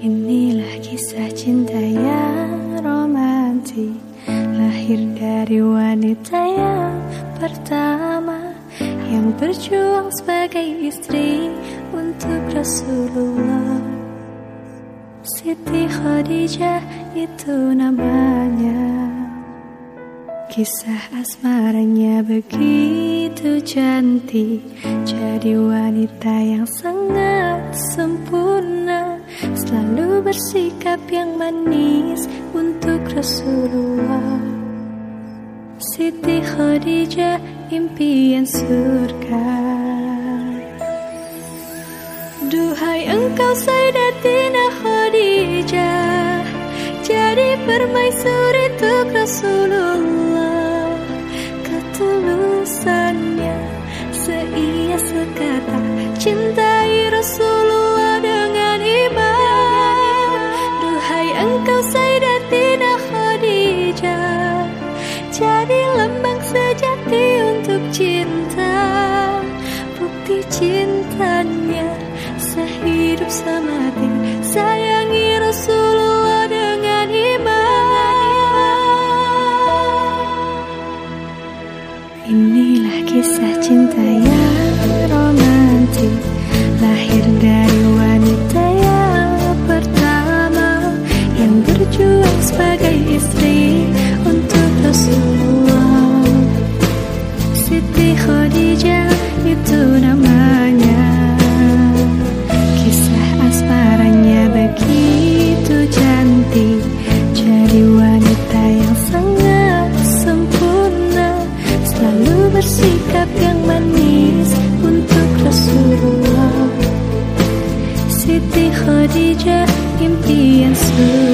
Inilah kisah cinta yang romantis. Lahir dari wanita yang pertama Yang berjuang sebagai istri untuk Rasulullah. Siti Khadijah itu namanya. Kisah asmaranya begitu cantik. Jadi wanita yang sangat sempurna bersikap yang manis untuk Rasulullah. Siti Khadijah impian surga. Duhai engkau Sayyidatina Khadijah Jadi permaisuri untuk Rasulullah. Ketulusannya seia sekata Inilah kisah cinta yang romantis. Lahir dari wanita yang pertama Yang berjuang sebagai istri untuk Rasulullah. Siti Khadijah itu namanya Siti Khadijah impian surga